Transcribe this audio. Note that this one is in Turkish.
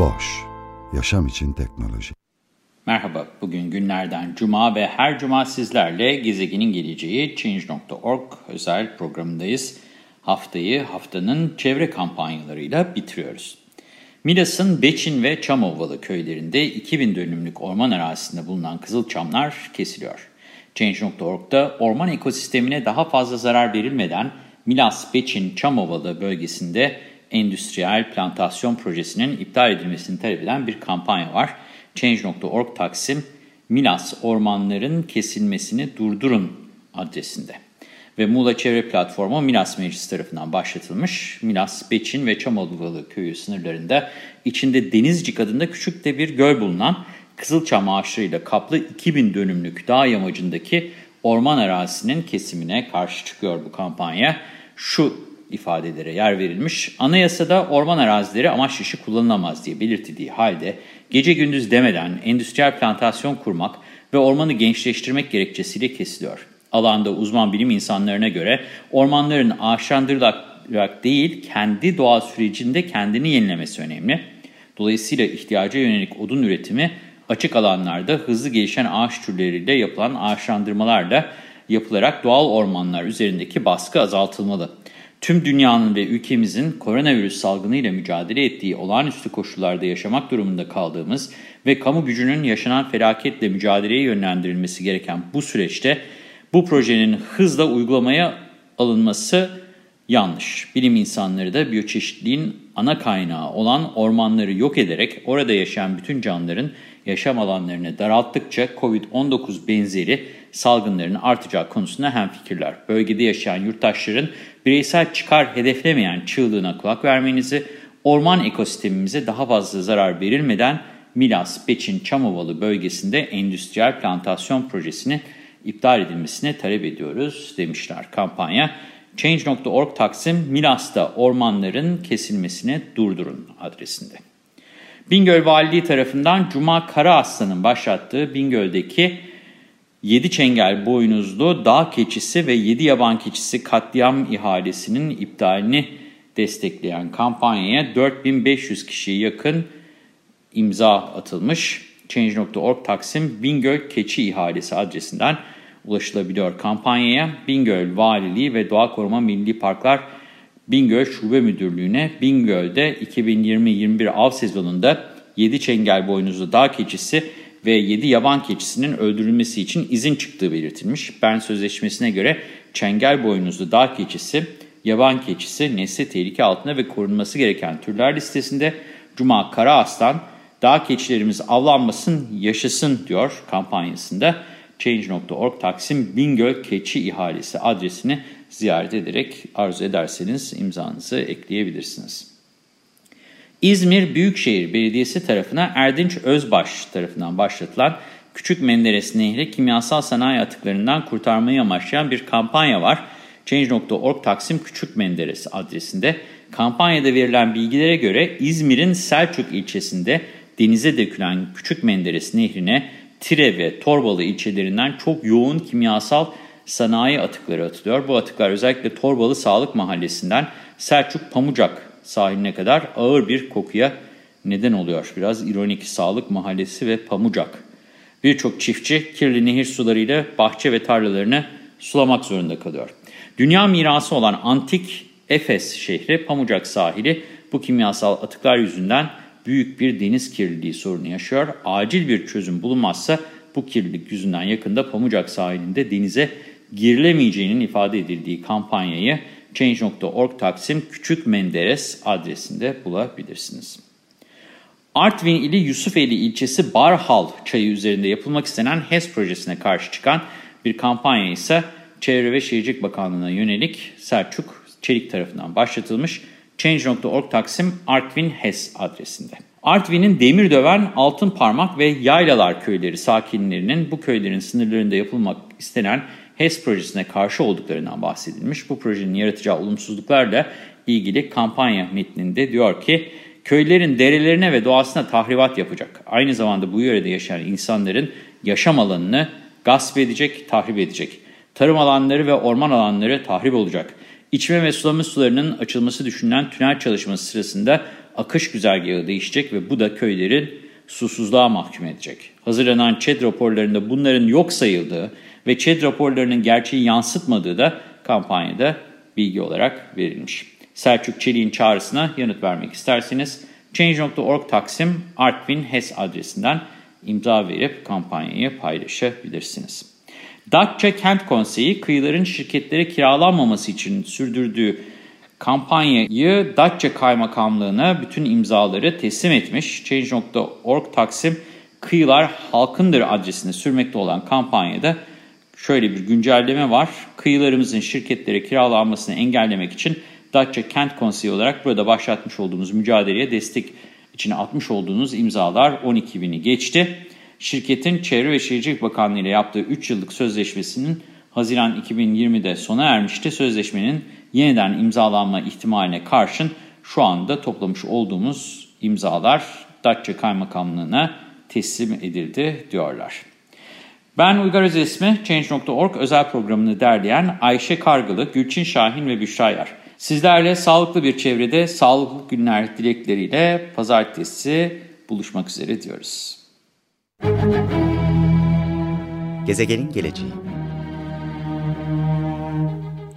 Boş, yaşam için teknoloji. Merhaba, bugün günlerden cuma ve her cuma sizlerle gezegenin geleceği Change.org özel programındayız. Haftayı haftanın çevre kampanyalarıyla bitiriyoruz. Milas'ın Beçin ve Çamovalı köylerinde 2000 dönümlük orman arazisinde bulunan kızılçamlar kesiliyor. Change.org'da orman ekosistemine daha fazla zarar verilmeden Milas, Beçin, Çamovalı bölgesinde endüstriyel plantasyon projesinin iptal edilmesini talep eden bir kampanya var. Change.org Taksim, Milas ormanların kesilmesini durdurun adresinde. Ve Muğla Çevre Platformu Milas Meclisi tarafından başlatılmış. Milas, Beçin ve Çamovalı köyü sınırlarında içinde Denizcik adında küçük de bir göl bulunan Kızılçam ağaçlarıyla kaplı 2000 dönümlük dağ yamacındaki orman arazisinin kesimine karşı çıkıyor bu kampanya. Şu ifadelere yer verilmiş. Anayasada orman arazileri amaç dışı kullanılamaz diye belirtildiği halde gece gündüz demeden endüstriyel plantasyon kurmak ve ormanı gençleştirmek gerekçesiyle kesiliyor. Alanda uzman bilim insanlarına göre ormanların ağaçlandırılarak değil kendi doğal sürecinde kendini yenilemesi önemli. Dolayısıyla ihtiyaca yönelik odun üretimi açık alanlarda hızlı gelişen ağaç türleriyle yapılan ağaçlandırmalarla yapılarak doğal ormanlar üzerindeki baskı azaltılmalı. Tüm dünyanın ve ülkemizin koronavirüs salgınıyla mücadele ettiği olağanüstü koşullarda yaşamak durumunda kaldığımız ve kamu gücünün yaşanan felaketle mücadeleye yönlendirilmesi gereken bu süreçte bu projenin hızla uygulamaya alınması yanlış. Bilim insanları da biyoçeşitliğin ana kaynağı olan ormanları yok ederek orada yaşayan bütün canlıların yaşam alanlarını daralttıkça COVID-19 benzeri salgınların artacağı konusunda hemfikirler. Bölgede yaşayan yurttaşların bireysel çıkar hedeflemeyen çığlığına kulak vermenizi, orman ekosistemimize daha fazla zarar verilmeden Milas, Beçin, Çamovalı bölgesinde endüstriyel plantasyon projesini iptal edilmesine talep ediyoruz demişler kampanya. Change.org Taksim Milas'ta ormanların kesilmesini durdurun adresinde. Bingöl Valiliği tarafından Cuma Karaaslan'ın başlattığı Bingöl'deki 7 çengel boynuzlu dağ keçisi ve 7 yaban keçisi katliam ihalesinin iptalini destekleyen kampanyaya 4500 kişiye yakın imza atılmış. Change.org Taksim Bingöl Keçi İhalesi adresinden ulaşılabiliyor kampanyaya. Bingöl Valiliği ve Doğa Koruma Milli Parklar Bingöl Şube Müdürlüğü'ne Bingöl'de 2020-21 av sezonunda 7 çengel boynuzlu dağ keçisi ve 7 yaban keçisinin öldürülmesi için izin çıktığı belirtilmiş. Bern Sözleşmesi'ne göre çengel boynuzlu dağ keçisi, yaban keçisi nesli tehlike altında ve korunması gereken türler listesinde Cuma Karaaslan, dağ keçilerimiz avlanmasın, yaşasın diyor kampanyasında. Change.org Taksim Bingöl Keçi İhalesi adresini ziyaret ederek arzu ederseniz imzanızı ekleyebilirsiniz. İzmir Büyükşehir Belediyesi tarafına Erdinç Özbaş tarafından başlatılan Küçük Menderes Nehri kimyasal sanayi atıklarından kurtarmayı amaçlayan bir kampanya var. Change.org Taksim Küçük Menderes adresinde. Kampanyada verilen bilgilere göre İzmir'in Selçuk ilçesinde denize dökülen Küçük Menderes Nehri'ne Tire ve Torbalı ilçelerinden çok yoğun kimyasal sanayi atıkları atılıyor. Bu atıklar özellikle Torbalı Sağlık Mahallesi'nden Selçuk Pamucak sahiline kadar ağır bir kokuya neden oluyor. Biraz ironik Sağlık Mahallesi ve Pamucak. Birçok çiftçi kirli nehir sularıyla bahçe ve tarlalarını sulamak zorunda kalıyor. Dünya mirası olan antik Efes şehri Pamucak sahili bu kimyasal atıklar yüzünden büyük bir deniz kirliliği sorunu yaşıyor. Acil bir çözüm bulunmazsa bu kirlilik yüzünden yakında Pamucak sahilinde denize girilemeyeceğinin ifade edildiği kampanyayı Change.org Taksim Küçük Menderes adresinde bulabilirsiniz. Artvin ili Yusufeli ilçesi Barhal çayı üzerinde yapılmak istenen HES projesine karşı çıkan bir kampanya ise Çevre ve Şehircilik Bakanlığı'na yönelik Selçuk Çelik tarafından başlatılmış Change.org Taksim Artvin HES adresinde. Artvin'in Demirdöven, Altın Parmak ve Yaylalar köyleri sakinlerinin bu köylerin sınırlarında yapılmak istenen HES projesine karşı olduklarından bahsedilmiş. Bu projenin yaratacağı olumsuzluklarla ilgili kampanya metninde diyor ki, köylerin derelerine ve doğasına tahribat yapacak. Aynı zamanda bu yörede yaşayan insanların yaşam alanını gasp edecek, tahrip edecek. Tarım alanları ve orman alanları tahrip olacak. İçme ve sulama sularının açılması düşünülen tünel çalışması sırasında akış güzergahı değişecek ve bu da köylerin susuzluğa mahkum edecek. Hazırlanan ÇED raporlarında bunların yok sayıldığı ve ÇED raporlarının gerçeği yansıtmadığı da kampanyada bilgi olarak verilmiş. Selçuk Çelik'in çağrısına yanıt vermek isterseniz Change.org Taksim Artvin HES adresinden imza verip kampanyayı paylaşabilirsiniz. Datça Kent Konseyi kıyıların şirketlere kiralanmaması için sürdürdüğü kampanyayı Datça Kaymakamlığı'na bütün imzaları teslim etmiş. Change.org Taksim Kıyılar Halkındır adresine sürmekte olan kampanyada şöyle bir güncelleme var. Kıyılarımızın şirketlere kiralanmasını engellemek için Datça Kent Konseyi olarak burada başlatmış olduğumuz mücadeleye destek içine atmış olduğunuz imzalar 12 bini geçti. Şirketin Çevre ve Şehircilik Bakanlığı ile yaptığı 3 yıllık sözleşmesinin Haziran 2020'de sona ermişti. Sözleşmenin yeniden imzalanma ihtimaline karşın şu anda toplamış olduğumuz imzalar Datça Kaymakamlığı'na teslim edildi diyorlar. Ben Uygar Özesmi, Change.org özel programını derleyen Ayşe Kargılı, Gülçin Şahin ve Büşra Yar. Sizlerle sağlıklı bir çevrede, sağlıklı günler dilekleriyle pazartesi buluşmak üzere diyoruz. Gezegenin geleceği